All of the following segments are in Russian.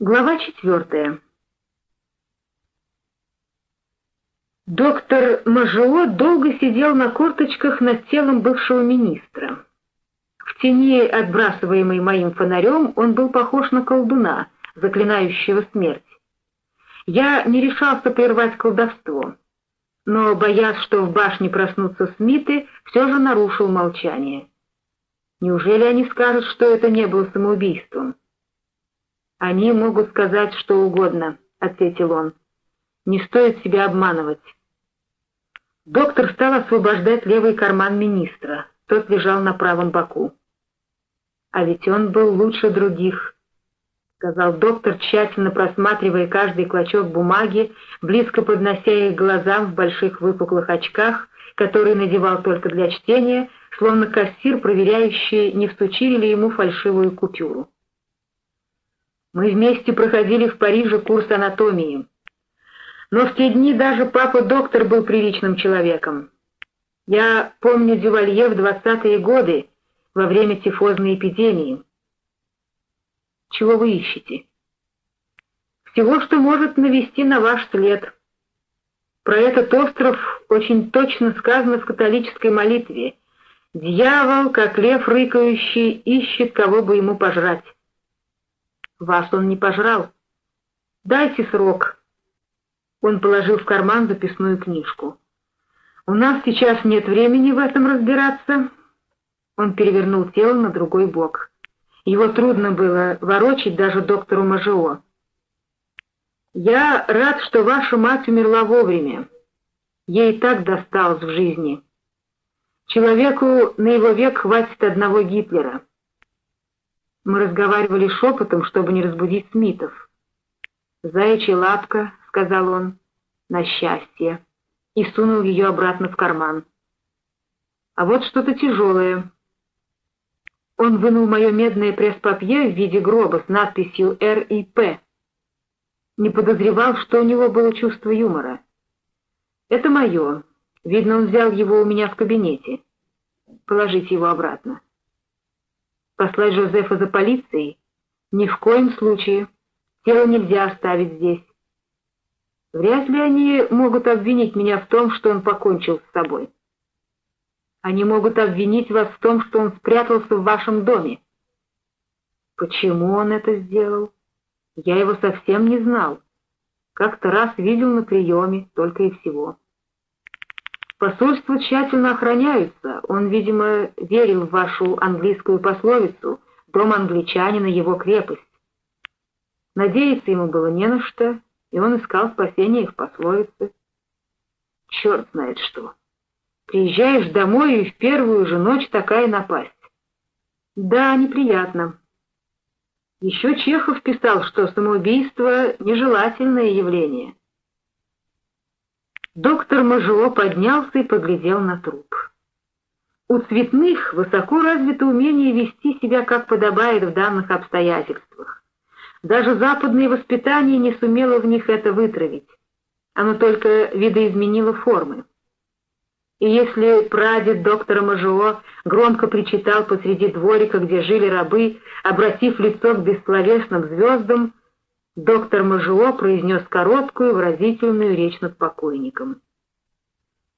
Глава четвертая. Доктор Мажио долго сидел на корточках над телом бывшего министра. В тени, отбрасываемой моим фонарем, он был похож на колдуна, заклинающего смерть. Я не решался прервать колдовство, но, боясь, что в башне проснутся Смиты, все же нарушил молчание. Неужели они скажут, что это не было самоубийством? «Они могут сказать что угодно», — ответил он. «Не стоит себя обманывать». Доктор стал освобождать левый карман министра. Тот лежал на правом боку. «А ведь он был лучше других», — сказал доктор, тщательно просматривая каждый клочок бумаги, близко поднося их глазам в больших выпуклых очках, которые надевал только для чтения, словно кассир, проверяющий, не всучили ли ему фальшивую купюру. Мы вместе проходили в Париже курс анатомии. Но в те дни даже папа-доктор был приличным человеком. Я помню Дювалье в двадцатые годы, во время тифозной эпидемии. Чего вы ищете? Всего, что может навести на ваш след. Про этот остров очень точно сказано в католической молитве. «Дьявол, как лев рыкающий, ищет, кого бы ему пожрать». Вас он не пожрал. Дайте срок. Он положил в карман записную книжку. У нас сейчас нет времени в этом разбираться. Он перевернул тело на другой бок. Его трудно было ворочить даже доктору Мажио. «Я рад, что ваша мать умерла вовремя. Ей так досталось в жизни. Человеку на его век хватит одного Гитлера. Мы разговаривали шепотом, чтобы не разбудить Смитов. «Заячья лапка», — сказал он, — «на счастье», и сунул ее обратно в карман. «А вот что-то тяжелое». Он вынул мое медное пресс-папье в виде гроба с надписью «Р» и «П». Не подозревал, что у него было чувство юмора. «Это мое. Видно, он взял его у меня в кабинете. Положите его обратно». Послать Жозефа за полицией? Ни в коем случае. Тело нельзя оставить здесь. Вряд ли они могут обвинить меня в том, что он покончил с собой. Они могут обвинить вас в том, что он спрятался в вашем доме. Почему он это сделал? Я его совсем не знал. Как-то раз видел на приеме, только и всего. Посольства тщательно охраняются. Он, видимо, верил в вашу английскую пословицу «Дом англичанина — его крепость». Надеяться ему было не на что, и он искал спасения в пословице. Черт знает что. Приезжаешь домой, и в первую же ночь такая напасть. Да, неприятно. Еще Чехов писал, что самоубийство — нежелательное явление. Доктор Мажио поднялся и поглядел на труп. У цветных высоко развито умение вести себя, как подобает в данных обстоятельствах. Даже западное воспитание не сумело в них это вытравить. Оно только видоизменило формы. И если прадед доктора Мажио громко причитал посреди дворика, где жили рабы, обратив лицо к бессловесным звездам, доктор Мажио произнес короткую выразительную речь над покойником.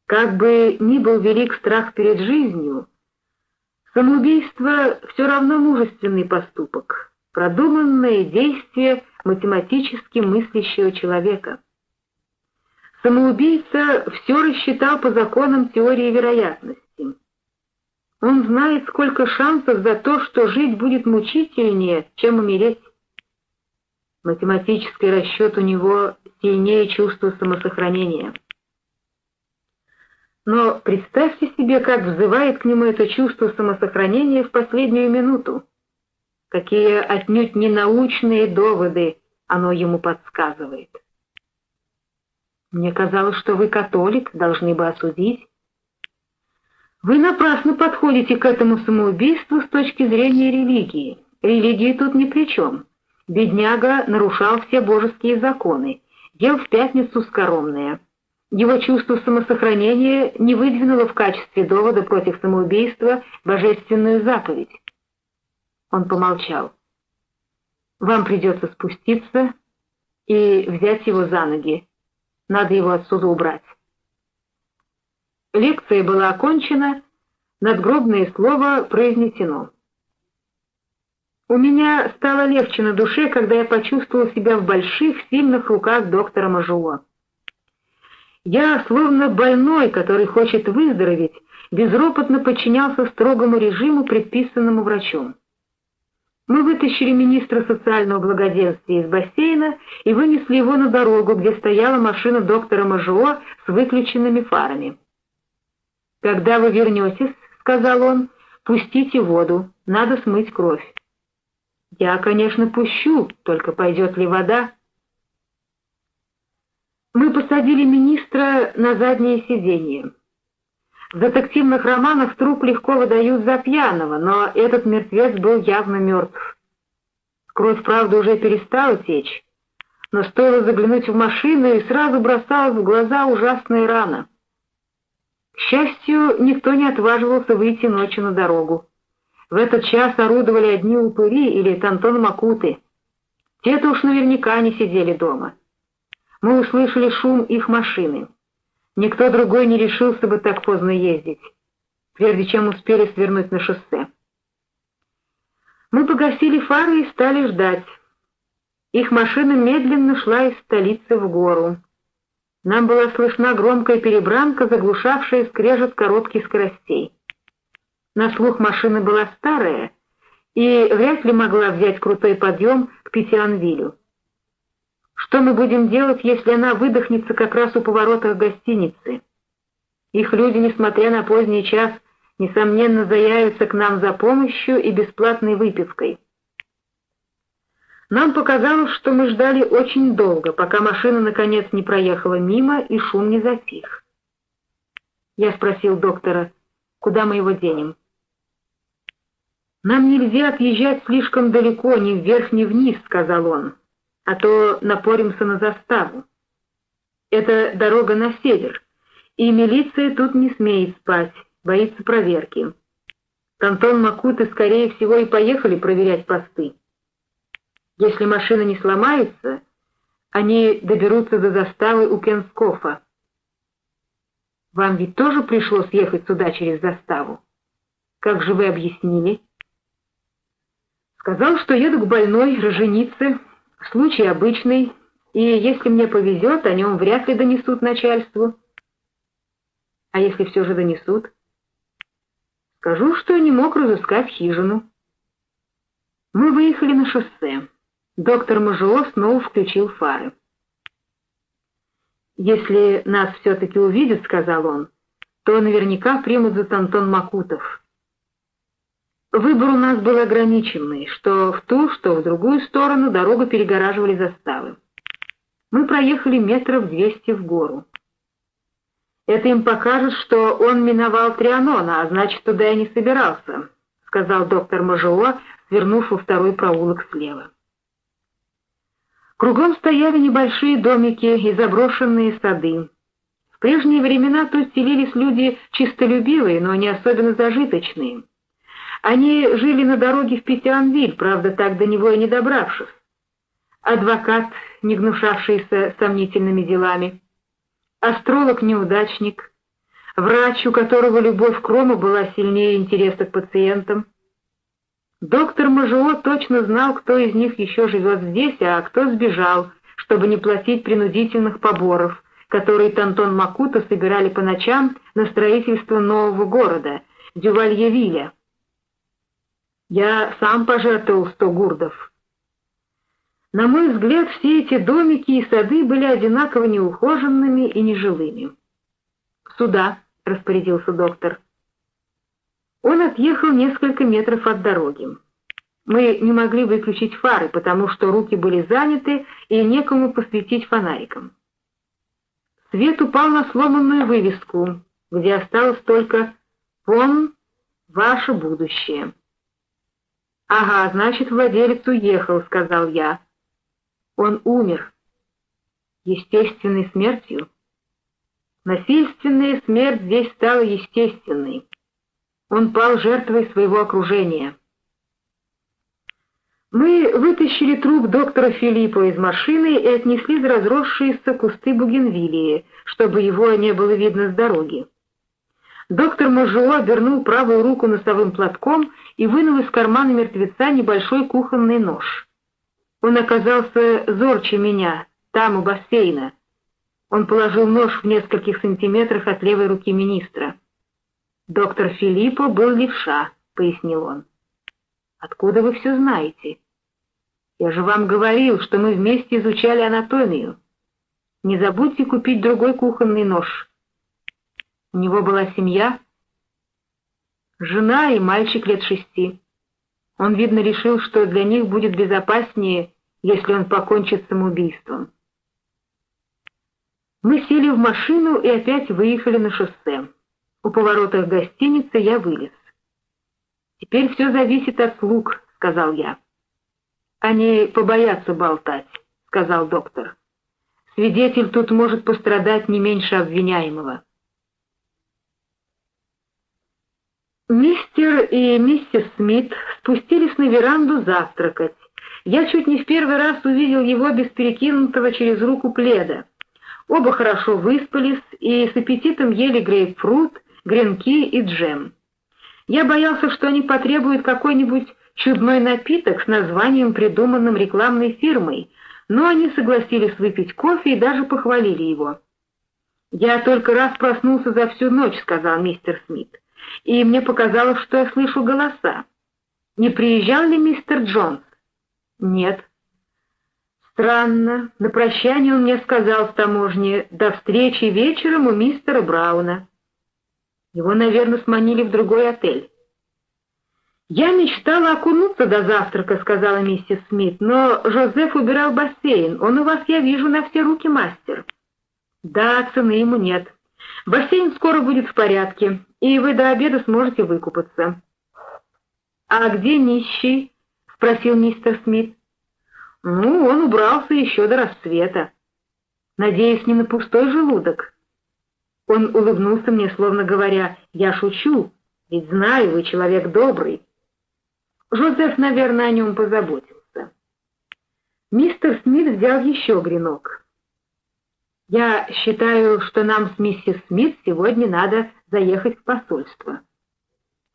Как бы ни был велик страх перед жизнью, самоубийство все равно мужественный поступок, продуманное действие математически мыслящего человека. Самоубийца все рассчитал по законам теории вероятности. Он знает, сколько шансов за то, что жить будет мучительнее, чем умереть. Математический расчет у него сильнее чувства самосохранения. Но представьте себе, как взывает к нему это чувство самосохранения в последнюю минуту. Какие отнюдь не научные доводы оно ему подсказывает. Мне казалось, что вы католик, должны бы осудить. Вы напрасно подходите к этому самоубийству с точки зрения религии. Религия тут ни при чем. Бедняга нарушал все божеские законы, ел в пятницу скоромное. Его чувство самосохранения не выдвинуло в качестве довода против самоубийства божественную заповедь. Он помолчал. Вам придется спуститься и взять его за ноги. Надо его отсюда убрать. Лекция была окончена, надгробное слово произнесено. У меня стало легче на душе, когда я почувствовал себя в больших, сильных руках доктора Мажуа. Я, словно больной, который хочет выздороветь, безропотно подчинялся строгому режиму, предписанному врачом. Мы вытащили министра социального благоденствия из бассейна и вынесли его на дорогу, где стояла машина доктора Мажуа с выключенными фарами. «Когда вы вернетесь, — сказал он, — пустите воду, надо смыть кровь. Я, конечно, пущу, только пойдет ли вода? Мы посадили министра на заднее сиденье. В детективных романах труп легко выдают за пьяного, но этот мертвец был явно мертв. Кровь, правда, уже перестала течь, но стоило заглянуть в машину, и сразу бросалась в глаза ужасная рана. К счастью, никто не отваживался выйти ночью на дорогу. В этот час орудовали одни упыри или Тантон Макуты. Те-то уж наверняка не сидели дома. Мы услышали шум их машины. Никто другой не решился бы так поздно ездить, прежде чем успели свернуть на шоссе. Мы погасили фары и стали ждать. Их машина медленно шла из столицы в гору. Нам была слышна громкая перебранка, заглушавшая скрежет коротких скоростей. На слух машина была старая и вряд ли могла взять крутой подъем к Пятианвилю. Что мы будем делать, если она выдохнется как раз у поворота гостиницы? Их люди, несмотря на поздний час, несомненно заявятся к нам за помощью и бесплатной выпивкой. Нам показалось, что мы ждали очень долго, пока машина наконец не проехала мимо и шум не затих. Я спросил доктора, куда мы его денем. «Нам нельзя отъезжать слишком далеко, ни вверх, ни вниз», — сказал он, — «а то напоримся на заставу. Это дорога на север, и милиция тут не смеет спать, боится проверки. Кантон Макуты, скорее всего, и поехали проверять посты. Если машина не сломается, они доберутся до заставы у Кенскофа. Вам ведь тоже пришлось ехать сюда через заставу? Как же вы объяснили?» Сказал, что еду к больной, роженице, случай обычный, и если мне повезет, о нем вряд ли донесут начальству. А если все же донесут? Скажу, что не мог разыскать хижину. Мы выехали на шоссе. Доктор Мажуо снова включил фары. «Если нас все-таки увидят, — сказал он, — то наверняка примут за Тантон Макутов». Выбор у нас был ограниченный, что в ту, что в другую сторону дорогу перегораживали заставы. Мы проехали метров двести в гору. «Это им покажет, что он миновал Трианона, а значит, туда и не собирался», — сказал доктор Мажуо, свернув во второй проулок слева. Кругом стояли небольшие домики и заброшенные сады. В прежние времена тут селились люди чистолюбивые, но не особенно зажиточные. Они жили на дороге в Петианвиль, правда, так до него и не добравшись. Адвокат, не гнушавшийся сомнительными делами, астролог-неудачник, врач, у которого любовь к Рому была сильнее интереса к пациентам. Доктор Мажуо точно знал, кто из них еще живет здесь, а кто сбежал, чтобы не платить принудительных поборов, которые Тантон Макута собирали по ночам на строительство нового города, Дювальевиля. Я сам пожертвовал сто гурдов. На мой взгляд, все эти домики и сады были одинаково неухоженными и нежилыми. «Сюда», — распорядился доктор. Он отъехал несколько метров от дороги. Мы не могли выключить фары, потому что руки были заняты и некому посветить фонариком. Свет упал на сломанную вывеску, где осталось только «Пон — ваше будущее». «Ага, значит, владелец уехал», — сказал я. «Он умер. Естественной смертью?» Насильственная смерть здесь стала естественной. Он пал жертвой своего окружения. Мы вытащили труп доктора Филиппа из машины и отнесли за разросшиеся кусты бугенвилии, чтобы его не было видно с дороги. Доктор Мажуа обернул правую руку носовым платком и вынул из кармана мертвеца небольшой кухонный нож. Он оказался зорче меня, там, у бассейна. Он положил нож в нескольких сантиметрах от левой руки министра. «Доктор Филиппо был левша», — пояснил он. «Откуда вы все знаете?» «Я же вам говорил, что мы вместе изучали анатомию. Не забудьте купить другой кухонный нож». У него была семья, жена и мальчик лет шести. Он, видно, решил, что для них будет безопаснее, если он покончит самоубийством. Мы сели в машину и опять выехали на шоссе. У поворота гостиницы я вылез. «Теперь все зависит от слуг», — сказал я. «Они побоятся болтать», — сказал доктор. «Свидетель тут может пострадать не меньше обвиняемого». Мистер и миссис Смит спустились на веранду завтракать. Я чуть не в первый раз увидел его без перекинутого через руку пледа. Оба хорошо выспались и с аппетитом ели грейпфрут, гренки и джем. Я боялся, что они потребуют какой-нибудь чудной напиток с названием, придуманным рекламной фирмой, но они согласились выпить кофе и даже похвалили его. «Я только раз проснулся за всю ночь», — сказал мистер Смит и мне показалось, что я слышу голоса. Не приезжал ли мистер Джонс? Нет. Странно. На прощание он мне сказал в таможне «До встречи вечером у мистера Брауна». Его, наверное, сманили в другой отель. «Я мечтала окунуться до завтрака», — сказала миссис Смит, «но Жозеф убирал бассейн. Он у вас, я вижу, на все руки мастер». «Да, цены ему нет. Бассейн скоро будет в порядке и вы до обеда сможете выкупаться». «А где нищий?» — спросил мистер Смит. «Ну, он убрался еще до рассвета. Надеюсь, не на пустой желудок». Он улыбнулся мне, словно говоря, «Я шучу, ведь знаю, вы человек добрый». Жозеф, наверное, о нем позаботился. Мистер Смит взял еще гренок. «Я считаю, что нам с миссис Смит сегодня надо заехать в посольство.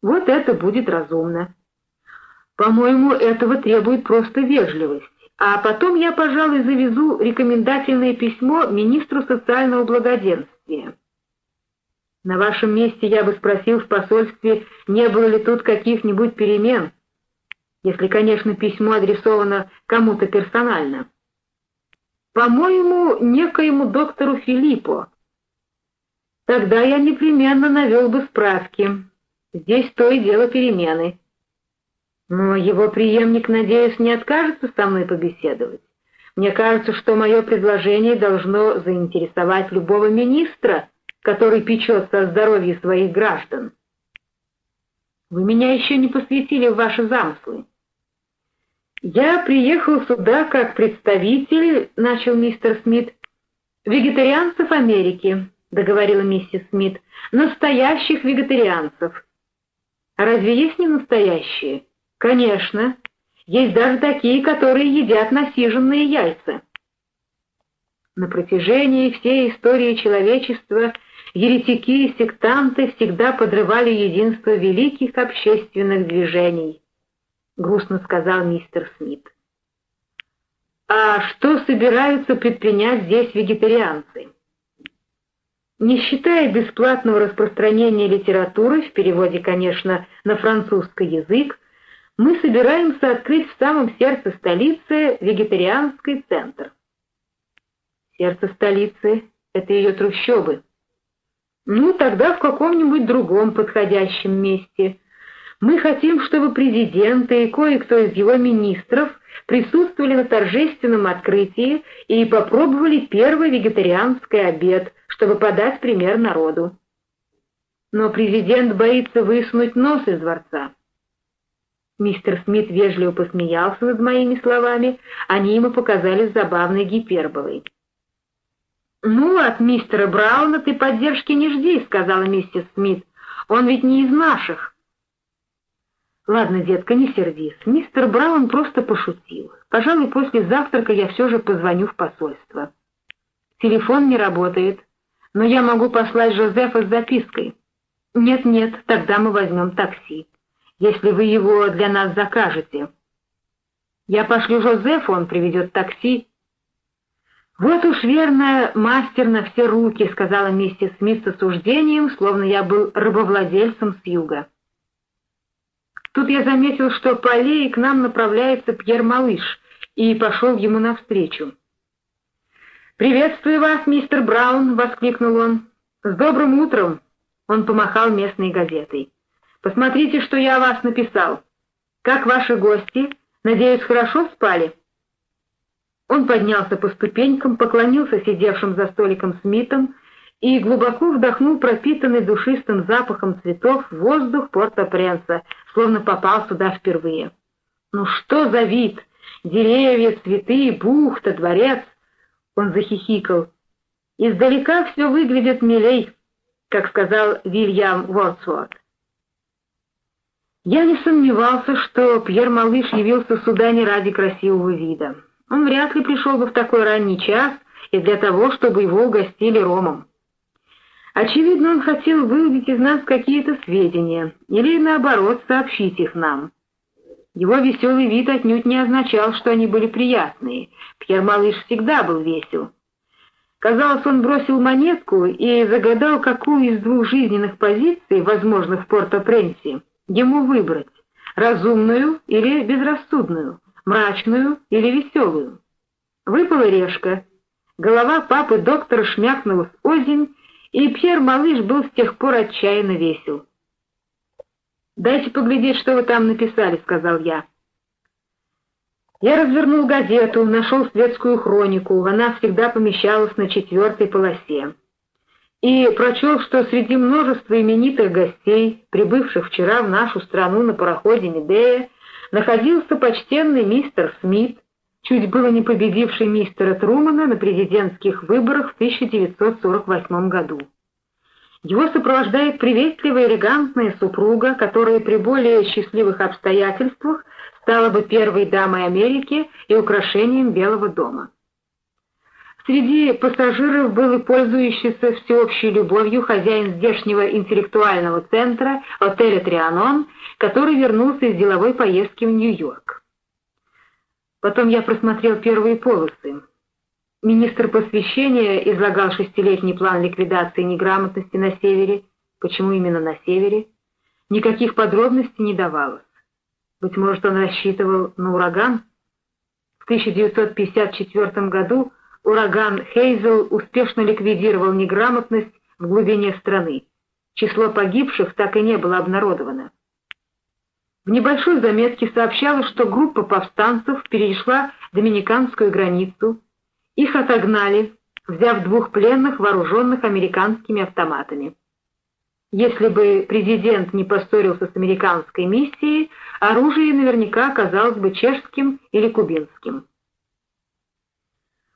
Вот это будет разумно. По-моему, этого требует просто вежливость. А потом я, пожалуй, завезу рекомендательное письмо министру социального благоденствия. На вашем месте я бы спросил в посольстве, не было ли тут каких-нибудь перемен, если, конечно, письмо адресовано кому-то персонально. По-моему, некоему доктору Филиппо, Тогда я непременно навел бы справки. Здесь то и дело перемены. Но его преемник, надеюсь, не откажется со мной побеседовать. Мне кажется, что мое предложение должно заинтересовать любого министра, который печется о здоровье своих граждан. Вы меня еще не посвятили в ваши замыслы. Я приехал сюда как представитель, начал мистер Смит, вегетарианцев Америки, договорила миссис Смит, настоящих вегетарианцев. А разве есть не настоящие? Конечно. Есть даже такие, которые едят насиженные яйца. На протяжении всей истории человечества еретики и сектанты всегда подрывали единство великих общественных движений, грустно сказал мистер Смит. А что собираются предпринять здесь вегетарианцы? Не считая бесплатного распространения литературы, в переводе, конечно, на французский язык, мы собираемся открыть в самом сердце столицы вегетарианский центр. Сердце столицы — это ее трущобы. Ну, тогда в каком-нибудь другом подходящем месте. Мы хотим, чтобы президенты и кое-кто из его министров присутствовали на торжественном открытии и попробовали первый вегетарианский обед — чтобы подать пример народу. Но президент боится высунуть нос из дворца. Мистер Смит вежливо посмеялся над моими словами, они ему показались забавной гиперболой. «Ну, от мистера Брауна ты поддержки не жди», — сказала миссис Смит. «Он ведь не из наших». Ладно, детка, не сердись. Мистер Браун просто пошутил. Пожалуй, после завтрака я все же позвоню в посольство. Телефон не работает, но я могу послать Жозефа с запиской. Нет-нет, тогда мы возьмем такси, если вы его для нас закажете. Я пошлю Жозефу, он приведет такси. «Вот уж верно, мастер на все руки», — сказала миссис Смит с осуждением, словно я был рабовладельцем с юга. Тут я заметил, что по аллее к нам направляется Пьер-малыш, и пошел ему навстречу. «Приветствую вас, мистер Браун!» — воскликнул он. «С добрым утром!» — он помахал местной газетой. «Посмотрите, что я о вас написал. Как ваши гости? Надеюсь, хорошо спали?» Он поднялся по ступенькам, поклонился сидевшим за столиком Смитом и глубоко вдохнул пропитанный душистым запахом цветов воздух Порто-Пренса, словно попал сюда впервые. «Ну что за вид! Деревья, цветы, бухта, дворец!» Он захихикал. «Издалека все выглядит милей», как сказал Вильям Уордсворт. Я не сомневался, что Пьер Малыш явился сюда не ради красивого вида. Он вряд ли пришел бы в такой ранний час и для того, чтобы его угостили ромом. Очевидно, он хотел выудить из нас какие-то сведения, или, наоборот, сообщить их нам. Его веселый вид отнюдь не означал, что они были приятные. Пьер Малыш всегда был весел. Казалось, он бросил монетку и загадал, какую из двух жизненных позиций, возможных в Порто-Пренсе, ему выбрать — разумную или безрассудную, мрачную или веселую. Выпала решка. Голова папы доктора шмякнулась озимь, и Пьер Малыш был с тех пор отчаянно весел. «Дайте поглядеть, что вы там написали», — сказал я. Я развернул газету, нашел светскую хронику, она всегда помещалась на четвертой полосе. И прочел, что среди множества именитых гостей, прибывших вчера в нашу страну на пароходе Медея, находился почтенный мистер Смит, чуть было не победивший мистера Трумана на президентских выборах в 1948 году. Его сопровождает приветливая элегантная супруга, которая при более счастливых обстоятельствах стала бы первой дамой Америки и украшением Белого дома. Среди пассажиров был и пользующийся всеобщей любовью хозяин здешнего интеллектуального центра, отеля «Трианон», который вернулся из деловой поездки в Нью-Йорк. Потом я просмотрел первые полосы. Министр посвящения излагал шестилетний план ликвидации неграмотности на севере. Почему именно на севере? Никаких подробностей не давалось. Быть может, он рассчитывал на ураган? В 1954 году ураган Хейзел успешно ликвидировал неграмотность в глубине страны. Число погибших так и не было обнародовано. В небольшой заметке сообщалось, что группа повстанцев перешла доминиканскую границу, их отогнали, взяв двух пленных, вооруженных американскими автоматами. Если бы президент не поссорился с американской миссией, оружие наверняка оказалось бы чешским или кубинским.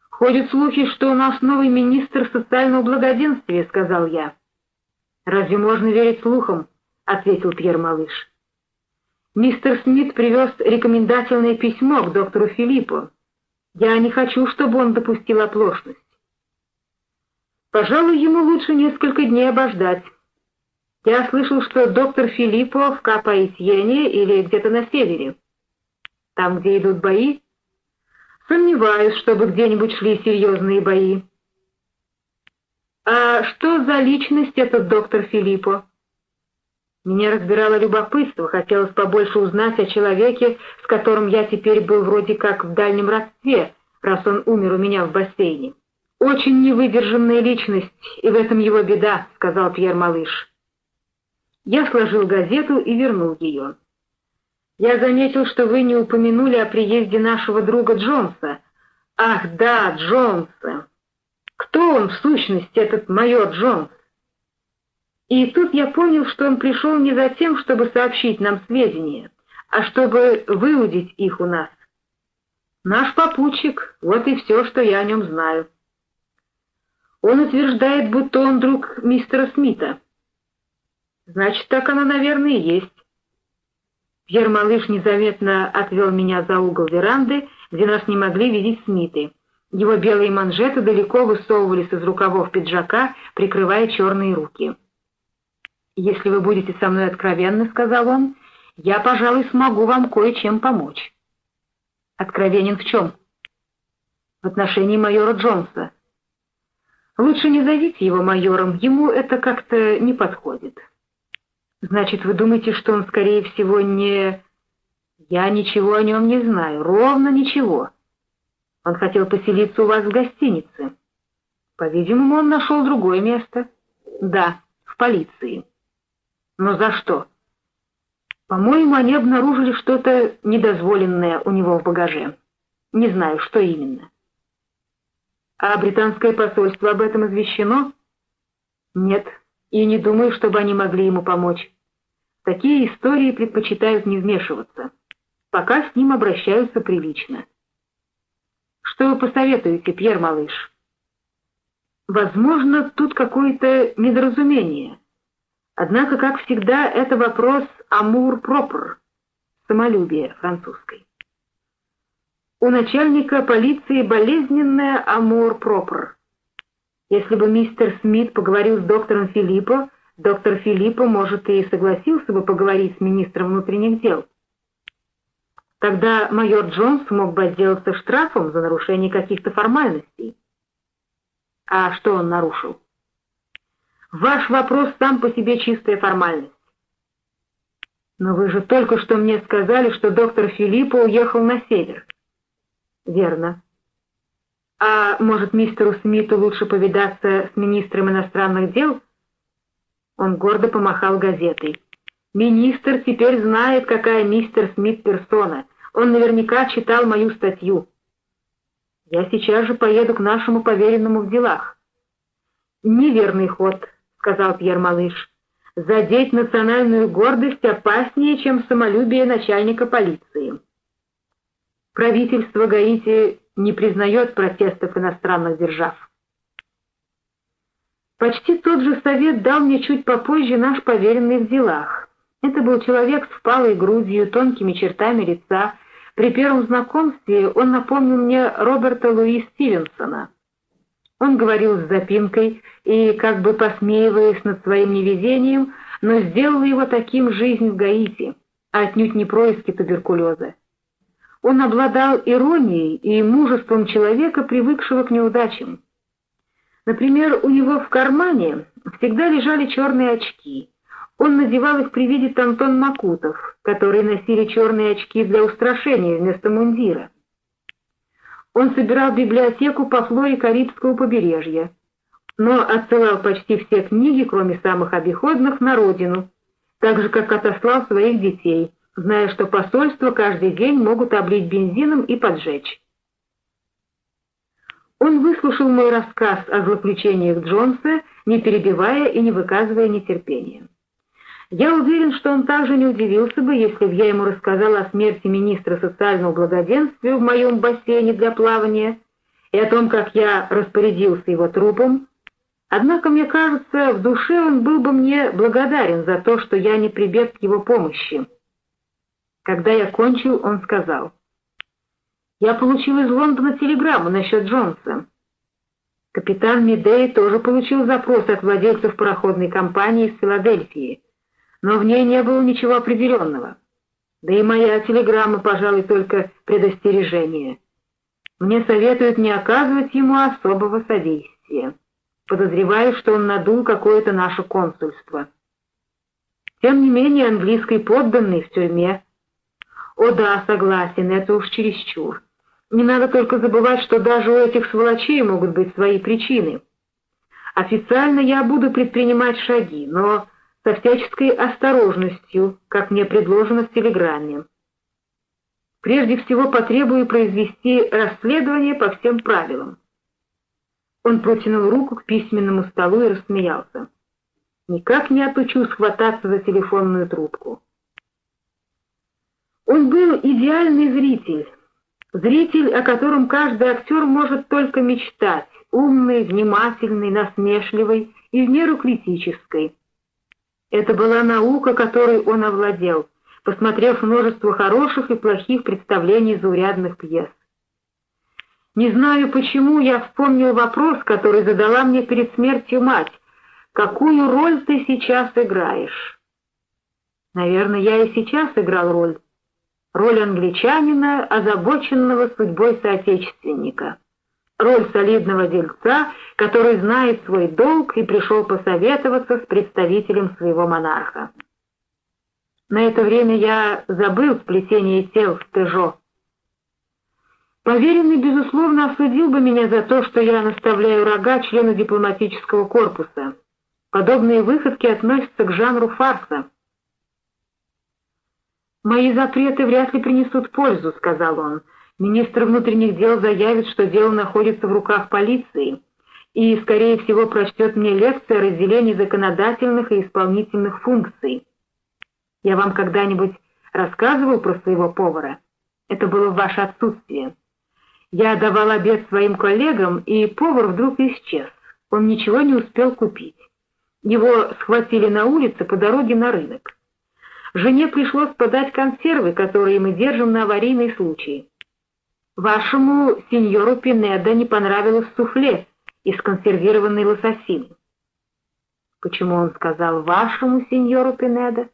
«Ходят слухи, что у нас новый министр социального благоденствия», — сказал я. «Разве можно верить слухам?» — ответил Пьер Малыш. «Мистер Смит привез рекомендательное письмо к доктору Филиппу. Я не хочу, чтобы он допустил оплошность. Пожалуй, ему лучше несколько дней обождать. Я слышал, что доктор Филиппо в Капаитьене или где-то на севере. Там, где идут бои? Сомневаюсь, чтобы где-нибудь шли серьезные бои. А что за личность этот доктор Филиппо? Меня разбирало любопытство, хотелось побольше узнать о человеке, с которым я теперь был вроде как в дальнем родстве, раз он умер у меня в бассейне. «Очень невыдержанная личность, и в этом его беда», — сказал Пьер Малыш. Я сложил газету и вернул ее. «Я заметил, что вы не упомянули о приезде нашего друга Джонса. Ах, да, Джонса! Кто он в сущности, этот майор Джонс?» И тут я понял, что он пришел не за тем, чтобы сообщить нам сведения, а чтобы выудить их у нас. Наш попутчик, вот и все, что я о нем знаю. Он утверждает, будто он друг мистера Смита. Значит, так оно, наверное, и есть. Пьер Малыш незаметно отвел меня за угол веранды, где нас не могли видеть Смиты. Его белые манжеты далеко высовывались из рукавов пиджака, прикрывая черные руки. «Если вы будете со мной откровенны, — сказал он, — я, пожалуй, смогу вам кое-чем помочь». «Откровенен в чем?» «В отношении майора Джонса. Лучше не зовите его майором, ему это как-то не подходит». «Значит, вы думаете, что он, скорее всего, не...» «Я ничего о нем не знаю, ровно ничего». Он хотел поселиться у вас в гостинице. По-видимому, он нашел другое место. Да, в полиции. Но за что? По-моему, они обнаружили что-то недозволенное у него в багаже. Не знаю, что именно. А британское посольство об этом извещено? Нет, и не думаю, чтобы они могли ему помочь. такие истории предпочитают не вмешиваться. Пока с ним обращаются прилично. Что вы посоветуете, Пьер Малыш? Возможно, тут какое-то недоразумение. Однако, как всегда, это вопрос «амур-пропр» — самолюбие французской. У начальника полиции болезненная «амур-пропр». Если бы мистер Смит поговорил с доктором Филиппо, доктор Филиппо, может, и согласился бы поговорить с министром внутренних дел. Тогда майор Джонс мог бы отделаться штрафом за нарушение каких-то формальностей. А что он нарушил? Ваш вопрос сам по себе чистая формальность. Но вы же только что мне сказали, что доктор Филиппо уехал на север. Верно. А может, мистеру Смиту лучше повидаться с министром иностранных дел? Он гордо помахал газетой. Министр теперь знает, какая мистер Смит персона. Он наверняка читал мою статью. Я сейчас же поеду к нашему поверенному в делах. Неверный ход, сказал Пьер Малыш. Задеть национальную гордость опаснее, чем самолюбие начальника полиции. Правительство Гаити не признает протестов иностранных держав. Почти тот же совет дал мне чуть попозже наш поверенный в делах. Это был человек с впалой грудью, тонкими чертами лица. При первом знакомстве он напомнил мне Роберта Луи Стивенсона. Он говорил с запинкой и, как бы посмеиваясь над своим невезением, но сделал его таким жизнь в Гаити, а отнюдь не происки туберкулеза. Он обладал иронией и мужеством человека, привыкшего к неудачам. Например, у него в кармане всегда лежали черные очки — он надевал их при виде Тантон Макутов, которые носили черные очки для устрашения вместо мундира. Он собирал библиотеку по флоре Карибского побережья, но отсылал почти все книги, кроме самых обиходных, на родину, так же, как отослал своих детей, зная, что посольства каждый день могут облить бензином и поджечь. Он выслушал мой рассказ о злоключениях Джонса, не перебивая и не выказывая нетерпения. Я уверен, что он также не удивился бы, если бы я ему рассказал о смерти министра социального благоденствия в моем бассейне для плавания и о том, как я распорядился его трупом. Однако, мне кажется, в душе он был бы мне благодарен за то, что я не прибег к его помощи. Когда я кончил, он сказал, «Я получил из Лондона телеграмму насчет Джонса. Капитан Мидей тоже получил запрос от владельцев пароходной компании из Филадельфии» но в ней не было ничего определенного. Да и моя телеграмма, пожалуй, только предостережение. Мне советуют не оказывать ему особого содействия. Подозреваю, что он надул какое-то наше консульство. Тем не менее, английский подданный в тюрьме. О да, согласен, это уж чересчур. Не надо только забывать, что даже у этих сволочей могут быть свои причины. Официально я буду предпринимать шаги, но со всяческой осторожностью, как мне предложено в телеграмме. Прежде всего потребую произвести расследование по всем правилам. Он протянул руку к письменному столу и рассмеялся. Никак не отучусь хвататься за телефонную трубку. Он был идеальный зритель, зритель, о котором каждый актер может только мечтать, умный, внимательный, насмешливый и в меру критической. Это была наука, которой он овладел, посмотрев множество хороших и плохих представлений заурядных пьес. Не знаю почему, я вспомнил вопрос, который задала мне перед смертью мать. «Какую роль ты сейчас играешь?» Наверное, я и сейчас играл роль. Роль англичанина, озабоченного судьбой соотечественника. Роль солидного дельца, который знает свой долг и пришел посоветоваться с представителем своего монарха. На это время я забыл сплетение тел в Тежо. Поверенный, безусловно, осудил бы меня за то, что я наставляю рога члену дипломатического корпуса. Подобные выходки относятся к жанру фарса. «Мои запреты вряд ли принесут пользу», — сказал он. «Министр внутренних дел заявит, что дело находится в руках полиции, и, скорее всего, прочтет мне лекцию о разделении законодательных и исполнительных функций. Я вам когда-нибудь рассказывал про своего повара? Это было в ваше отсутствие. Я давал обед своим коллегам, и повар вдруг исчез. Он ничего не успел купить. Его схватили на улице по дороге на рынок. Жене пришлось подать консервы, которые мы держим на аварийный случай. Вашему сеньору Пинедо не понравилось суфле из консервированной лососины. Почему он сказал «вашему сеньору Пинедо»?